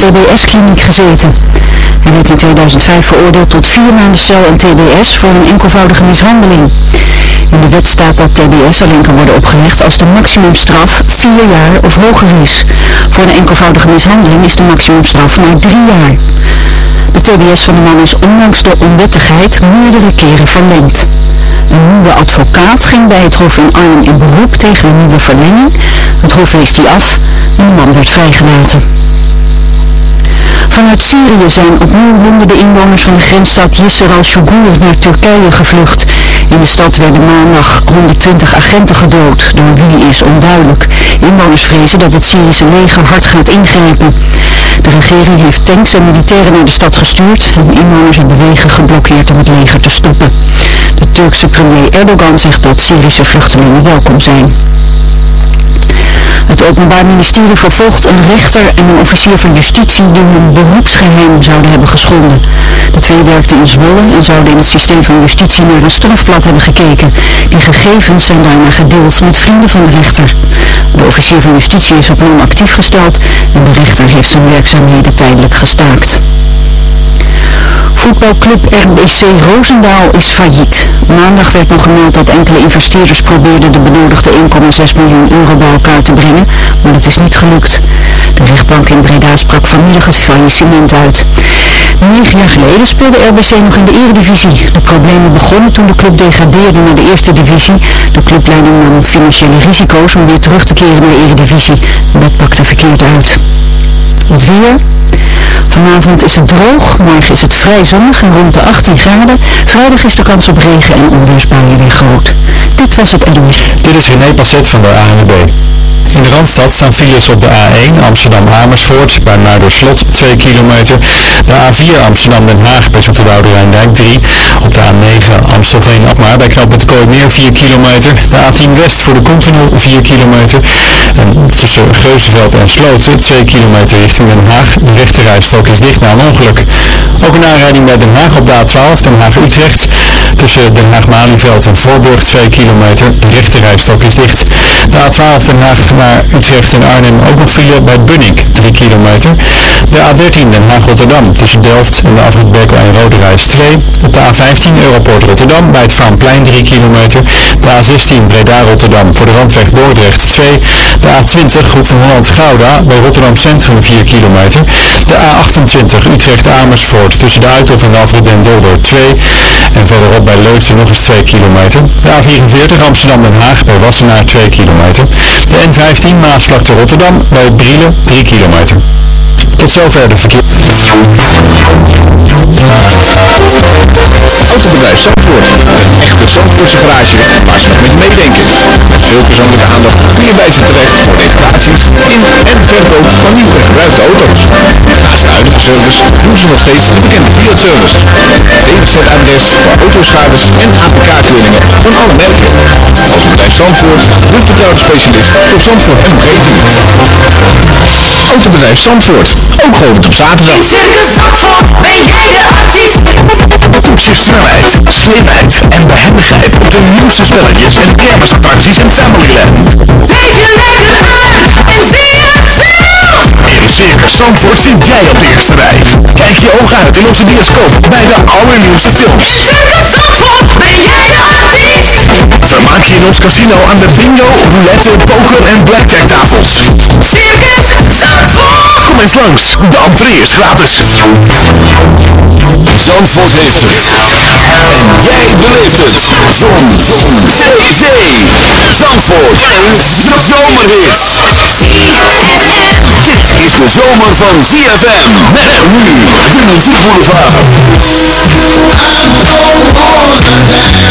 TBS-kliniek gezeten. Hij werd in 2005 veroordeeld tot vier maanden cel en TBS voor een enkelvoudige mishandeling. In de wet staat dat TBS alleen kan worden opgelegd als de maximumstraf vier jaar of hoger is. Voor een enkelvoudige mishandeling is de maximumstraf maar drie jaar. De TBS van de man is ondanks de onwettigheid meerdere keren verlengd. Een nieuwe advocaat ging bij het Hof in Arnhem in beroep tegen een nieuwe verlenging. Het Hof wees die af en de man werd vrijgelaten. Vanuit Syrië zijn opnieuw honderden inwoners van de grensstad Yisr al-Sugur naar Turkije gevlucht. In de stad werden maandag 120 agenten gedood, door wie is onduidelijk. Inwoners vrezen dat het Syrische leger hard gaat ingrijpen. De regering heeft tanks en militairen naar de stad gestuurd en inwoners hebben wegen geblokkeerd om het leger te stoppen. De Turkse premier Erdogan zegt dat Syrische vluchtelingen welkom zijn. Het Openbaar Ministerie vervolgt een rechter en een officier van justitie die hun beroepsgeheim zouden hebben geschonden. De twee werkten in Zwolle en zouden in het systeem van justitie naar een strafblad hebben gekeken. Die gegevens zijn daarna gedeeld met vrienden van de rechter. De officier van justitie is opnieuw actief gesteld en de rechter heeft zijn werkzaamheden tijdelijk gestaakt. Voetbalclub RBC Roosendaal is failliet. Maandag werd nog gemeld dat enkele investeerders probeerden de benodigde 1,6 miljoen euro bij elkaar te brengen, maar dat is niet gelukt. De rechtbank in Breda sprak vanmiddag het faillissement uit. Negen jaar geleden speelde RBC nog in de eredivisie. De problemen begonnen toen de club degradeerde naar de eerste divisie. De clubleiding nam financiële risico's om weer terug te keren naar de eredivisie. Dat pakte verkeerd uit. Het weer. Vanavond is het droog, morgen is het vrij zonnig en rond de 18 graden. Vrijdag is de kans op regen en onweersbuien weer groot. Dit was het NOS. Dit is René Passet van de ANWB. In de Randstad staan files op de A1 Amsterdam-Amersfoort bij Muiderslot 2 kilometer. De A4 Amsterdam-Den Haag bij Zoeterwoude Rijndijk 3. Op de A9 Amstelveen-Alkmaar bij knooppunt Kooimeer 4 kilometer. De A10 West voor de Continental 4 kilometer. En tussen Geuzenveld en Sloten 2 kilometer richting Den Haag. De rechterrijstrook is dicht na een ongeluk. Ook een aanrijding bij Den Haag op de A12 Den Haag-Utrecht. Tussen Den Haag-Malieveld en Voorburg 2 kilometer. De rechterrijstrook is dicht. De A12 Den Haag naar Utrecht en Arnhem ook nog file bij Bunnik, 3 kilometer. De A13 Den Haag-Rotterdam tussen Delft en de afrit en Rode Reis 2. Op de A15 Europort Rotterdam bij het Vaanplein 3 kilometer. De A16 Breda-Rotterdam voor de randweg Dordrecht 2. De A20 Hoek van Holland-Gouda bij Rotterdam Centrum 4 kilometer. De A28 Utrecht-Amersfoort tussen de Uithof en de afrit Den Dolder 2. En verderop bij Leusden nog eens 2 kilometer. De A44 Amsterdam-Den Haag bij Wassenaar 2 kilometer. De N15 Maasvlakte Rotterdam bij Brielen 3 kilometer. Tot zover de verkeer. Autobedrijf Zandvoort. Een echte Zandvoortse garage waar ze nog met je meedenken. Met veel persoonlijke aandacht kun je bij ze terecht voor reparaties in en verkoop van nieuw en gebruikte auto's. Naast de huidige service doen ze nog steeds de bekende Fiat-service. DWZ-adres voor autoschades en APK-keuringen van alle merken. Autobedrijf Zandvoort, de vertrouwde specialist voor Zandvoort en omgeving. Autobedrijf Zandvoort, ook geopend op zaterdag. Toets je snelheid, slimheid en behendigheid op de nieuwste spelletjes en kermisattracties en Familyland. In Circus Zandvoort zit jij op de eerste rij. Kijk je ogen uit in onze bioscoop bij de allernieuwste films. Vermaak je in ons casino aan de bingo, roulette, poker en blackjack tafels. Kom eens langs, de entree is gratis. Zandvoort heeft het. En jij beleeft het. Zon. Zee. Zee. Zandvoort. Een zomerhit. Dit is de zomer van ZFM. Met nu de muziekboulevard. Oh baby,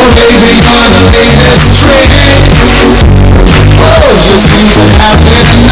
Baby, I'm a latest jaded. Love just seems to happen.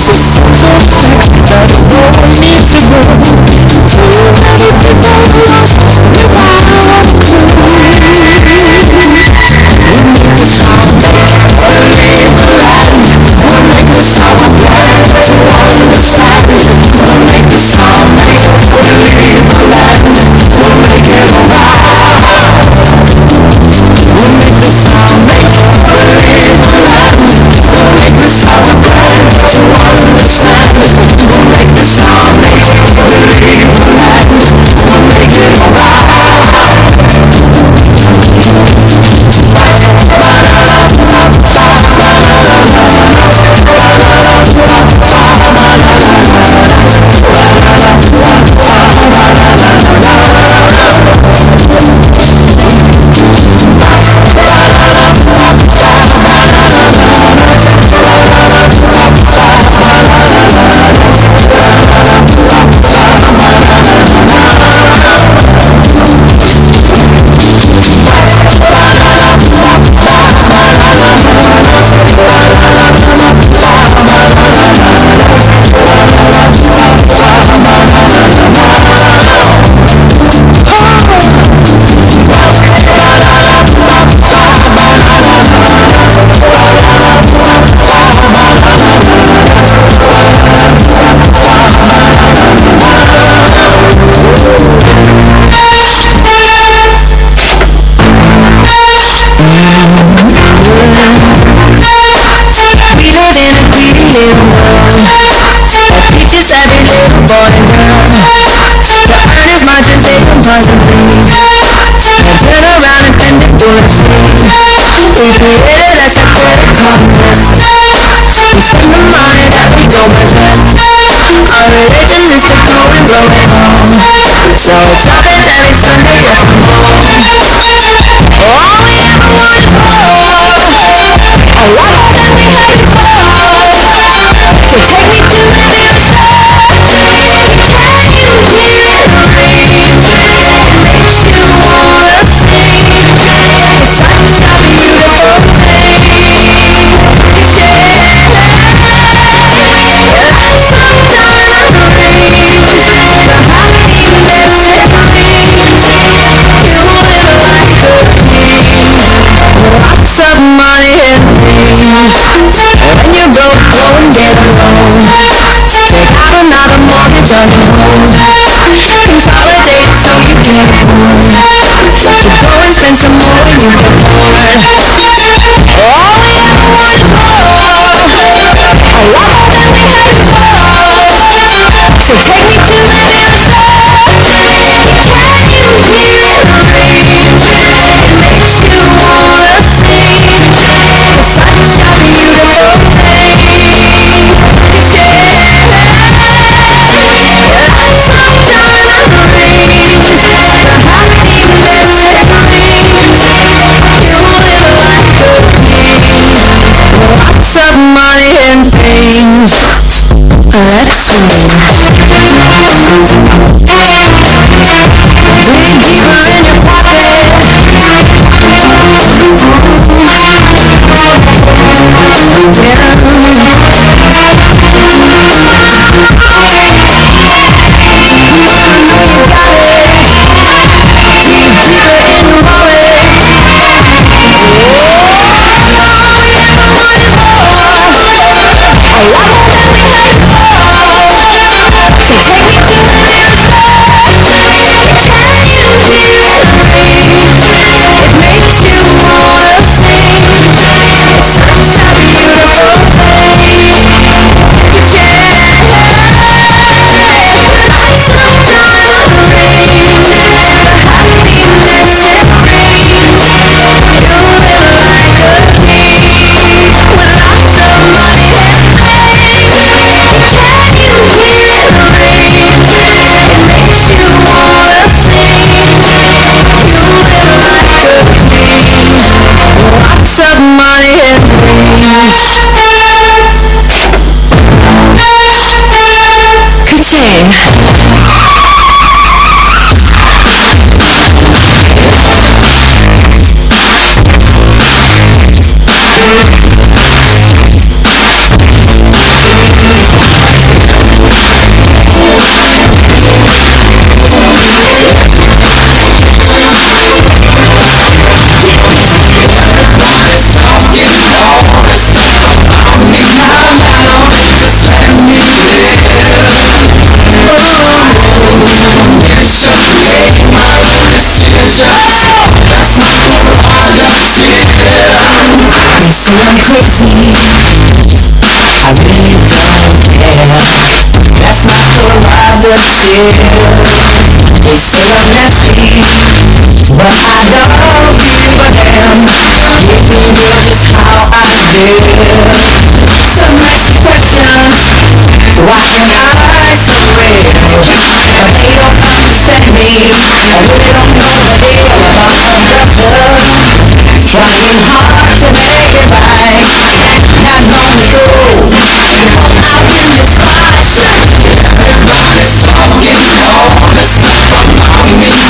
you things that happen. We burn apart. i'm crazy, I've been in That's not the vibe to feel They say I'm messy But I don't give a damn Baby, this how I feel Some nasty questions Why your eyes so they don't understand me I really don't know what they about But Trying hard to make it right. Not long ago, out in this class, everybody's talking all this stuff about me.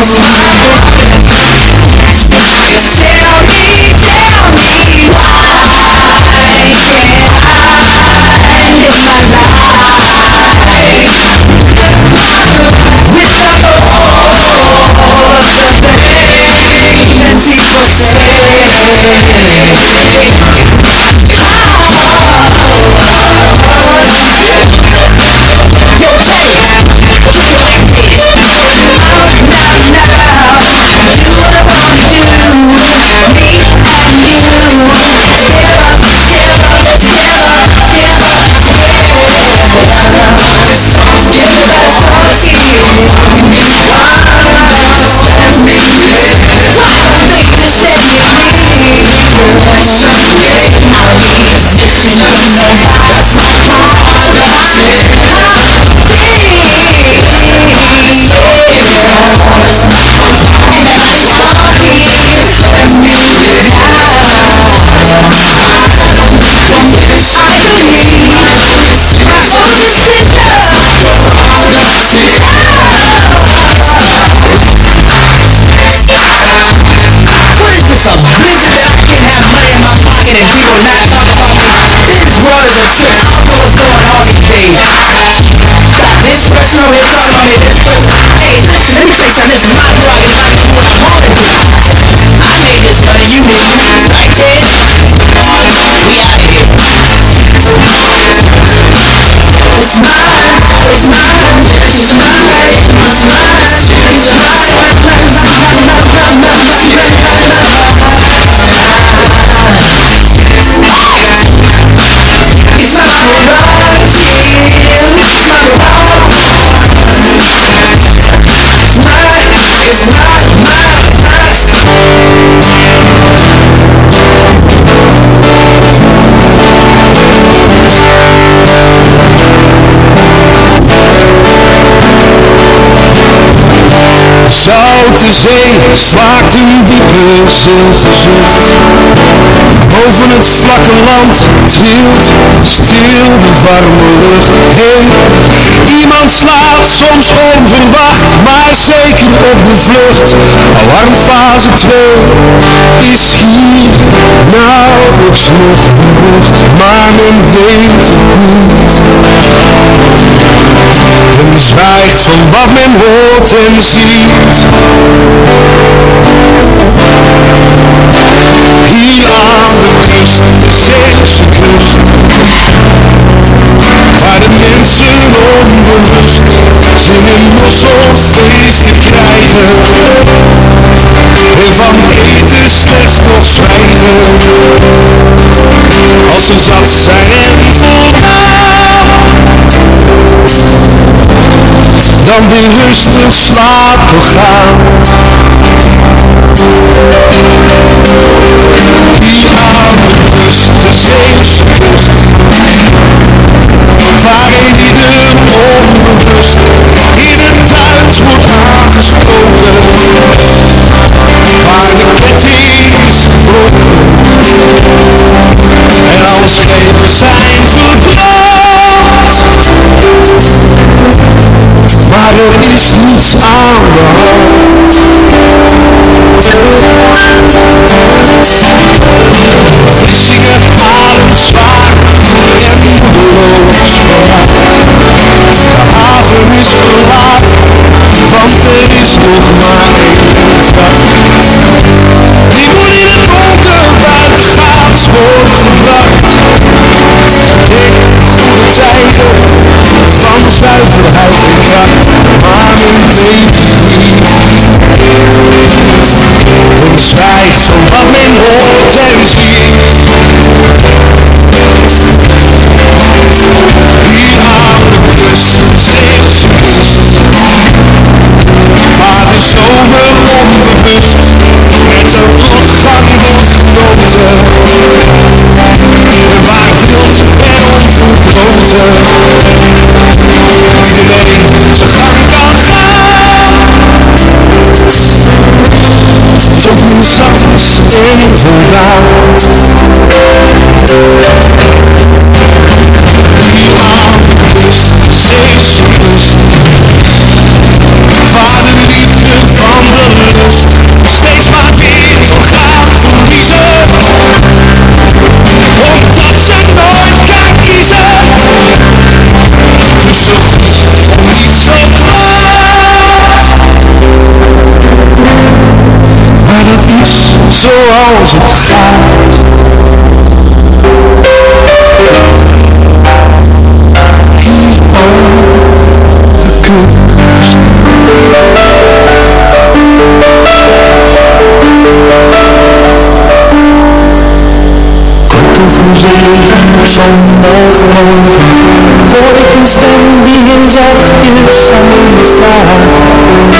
Yeah. Notice and it is is my precedents and I do what I made this money, you made it sound like we out of here. It's mine, it's mine. Zee slaakt een diepe zilte zucht Boven het vlakke land trilt stil de warme lucht. Iemand slaapt soms onverwacht, maar zeker op de vlucht. Alarmfase 2 is hier nauwelijks luchtberucht Maar men weet het niet en zwijgt van wat men hoort en ziet. Hier aan de kust, de ze kust. Waar de mensen onbewust zingen los of feest te krijgen. En van eten slechts nog zwijgen, als ze zat zijn en voelt dan weer rustig slapen gaan. Die aan de avond de me kust, waarin die de onbewust, in het huis wordt aangespoeld? Waar de ketting is gebroken, en alle schepen zijn Er is makes De vissingen Facing zwaar en fire Looking De haven is verlaat, Want er is nog maar één vracht. Die moet in het donker bij de gaans wordt gebracht Ik voel de tijden van de zuiverheid in zwijgt van wat men hoort en waiting zoals het gaat. zonder vermogen Hoor ik een stem die heel zachtjes aan me vraagt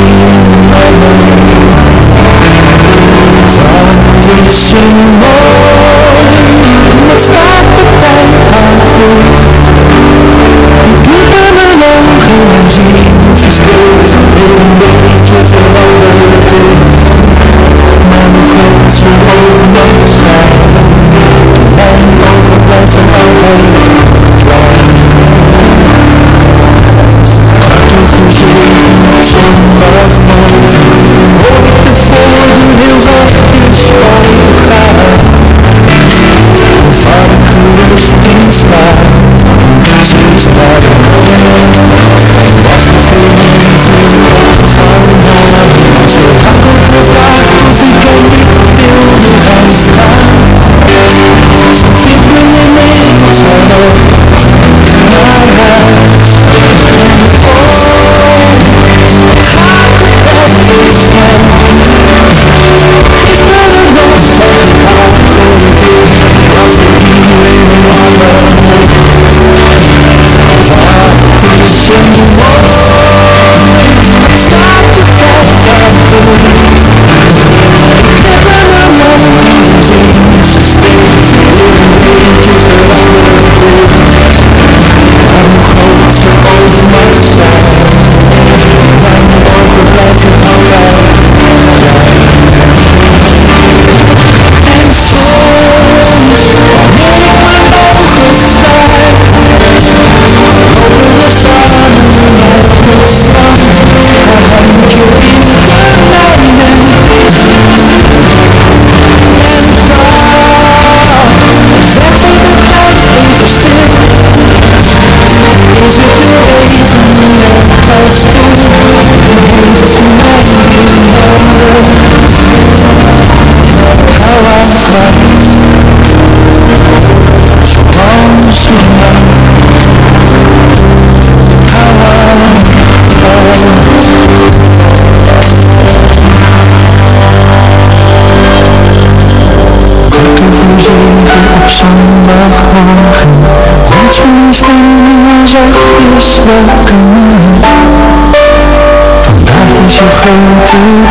to 风轻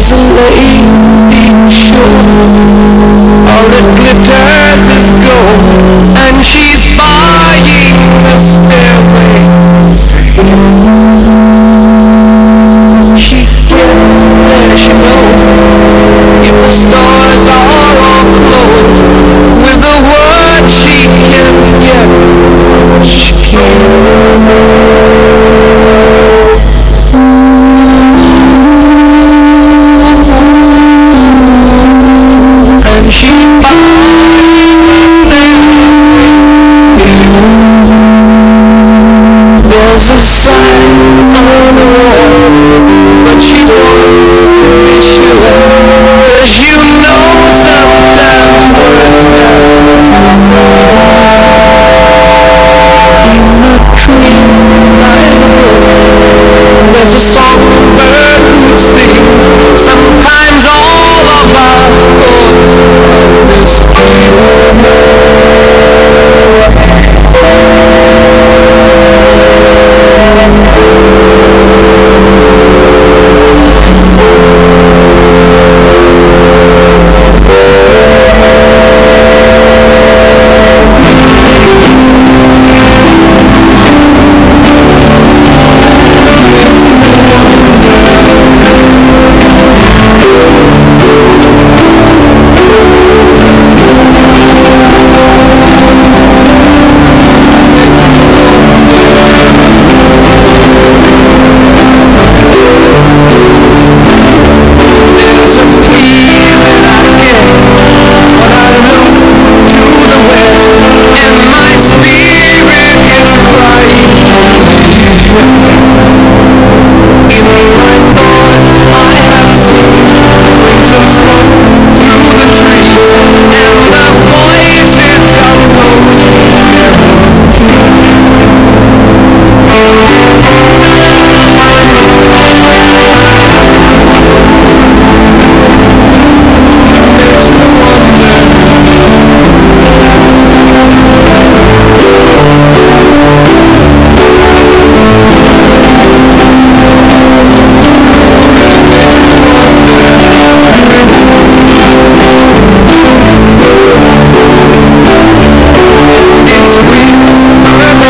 It's a late sorry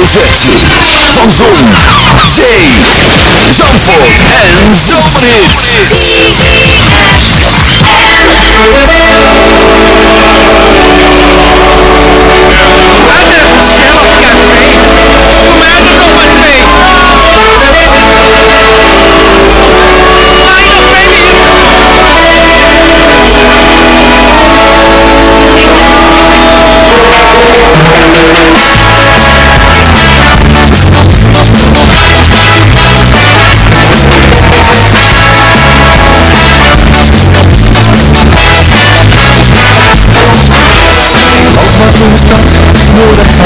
tussen zon, zee, Zandvoort en Zomerhit. stuff, smooth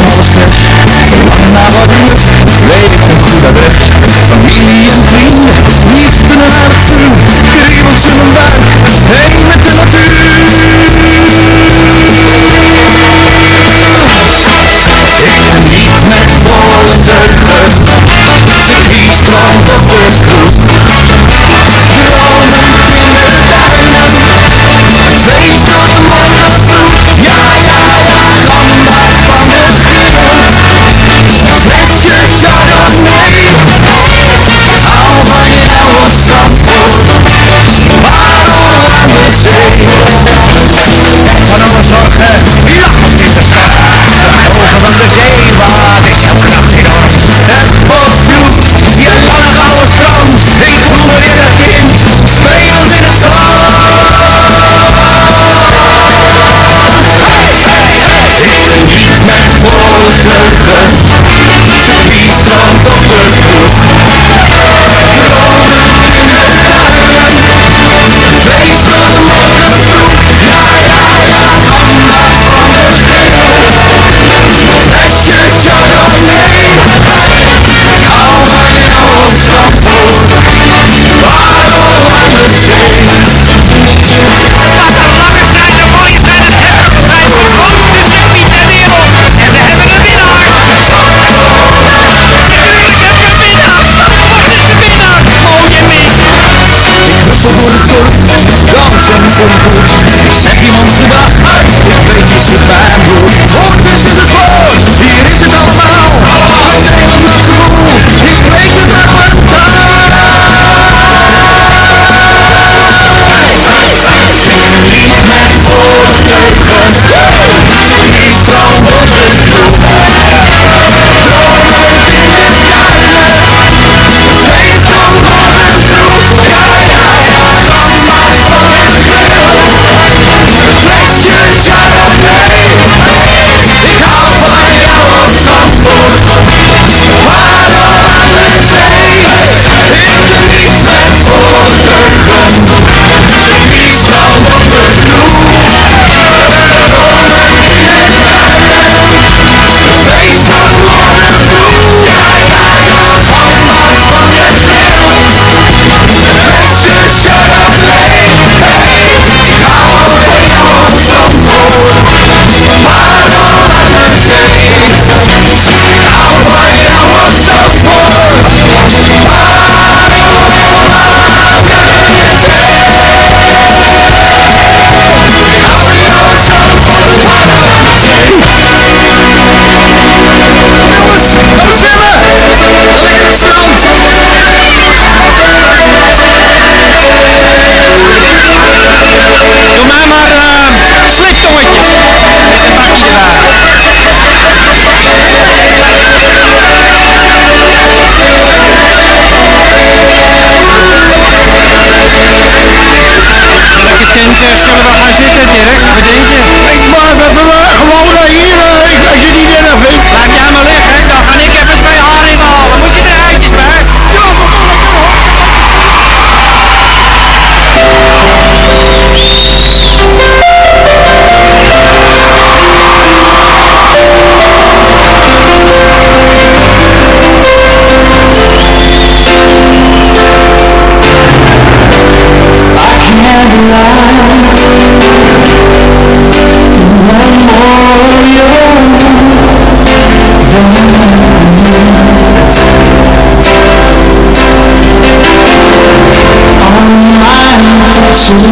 Seem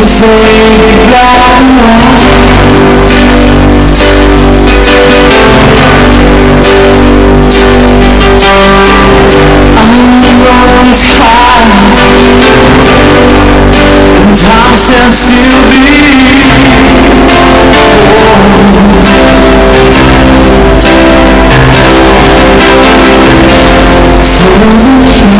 the fade to black and white I'm the lonely side And time stands still Frozen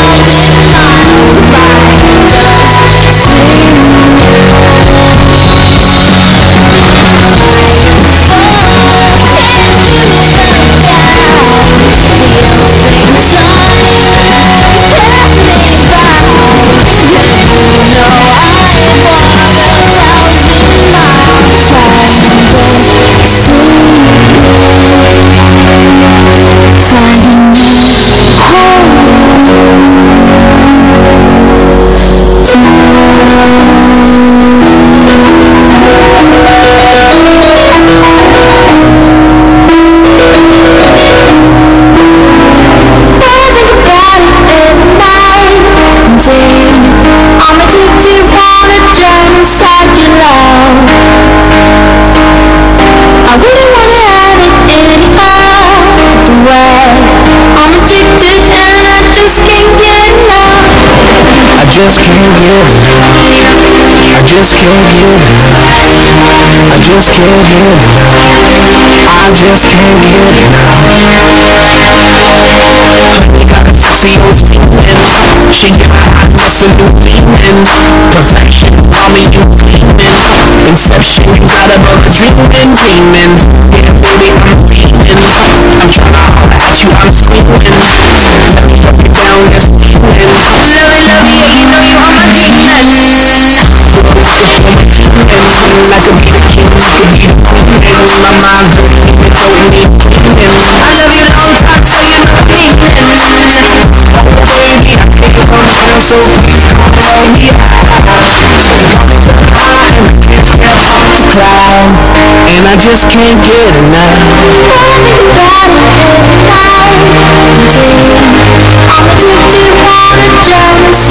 get enough. I just can't get enough. I just can't get enough. I just can't get enough. You gotta see those demons. She get my absolute demons. Perfection, me you demons. Inception, you got above a demon, demon. Yeah, baby, I'm demon. I'm tryna holler at you, I'm screaming. Tell me up and down, yes, demons. Love it, love it, yeah, you know My mind Give it to me Give it I love it all top to you know me Oh baby I can't control so please don't tell me And I just can't get enough. Everybody, everybody Dream I'm addicted, wanna drown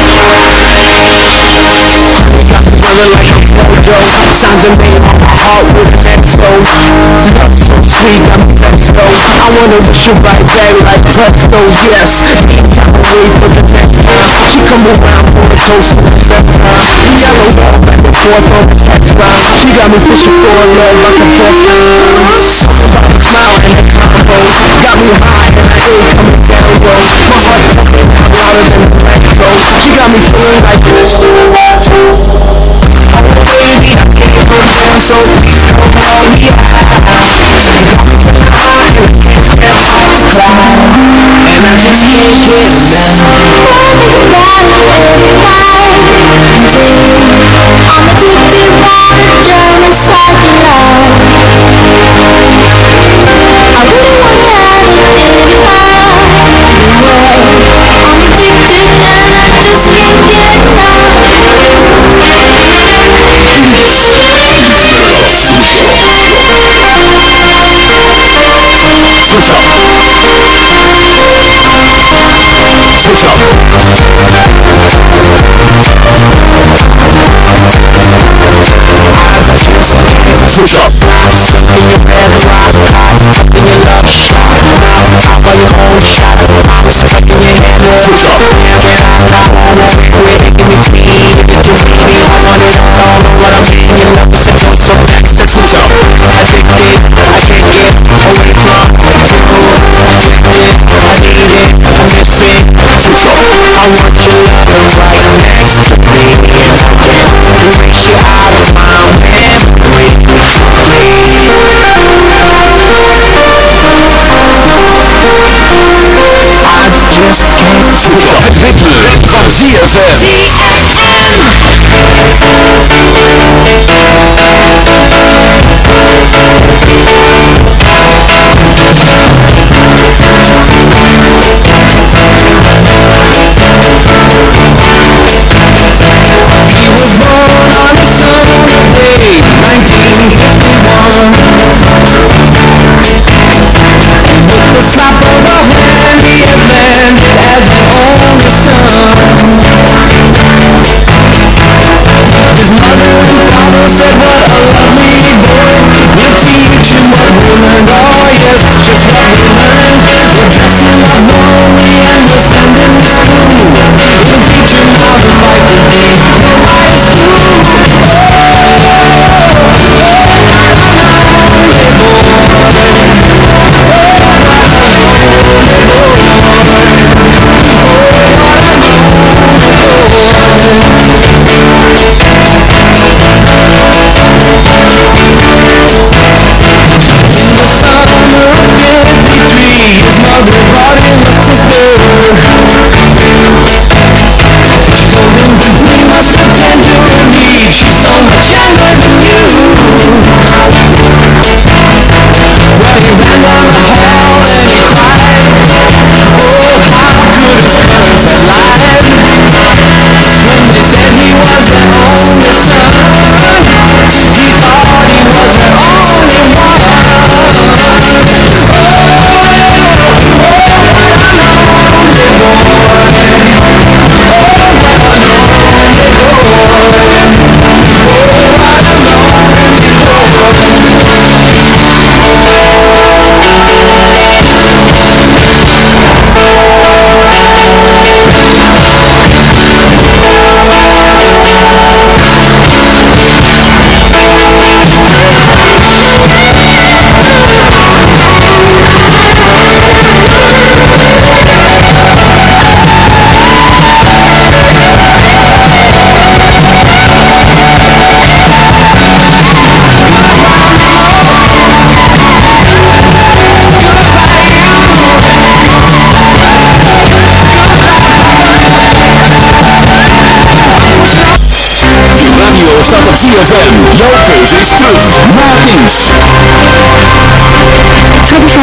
Feeling like I'm Frodo Signs are made my heart with Love so sweet, I'm though I wanna wish you right back like presto, yes Anytime I wait for the next line She come around for the toast for the best time yellow walk back and forth on the text She got me fishing for a love like a best time Smile and the combo Got me high and I ain't coming down low My heart is beating louder than the electro She got me feeling like this And I just can't get enough I don't know what I'm saying, your love is a joke. So flex, this is your addicted I can't get away from I it, it, I want you right next to me And I can't erase you out of my memory I just can't switch off. ZFM.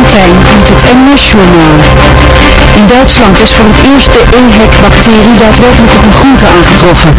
Het NOS-journaal. In Duitsland is voor het eerst de EHEC-bacterie daadwerkelijk op een groente aangetroffen.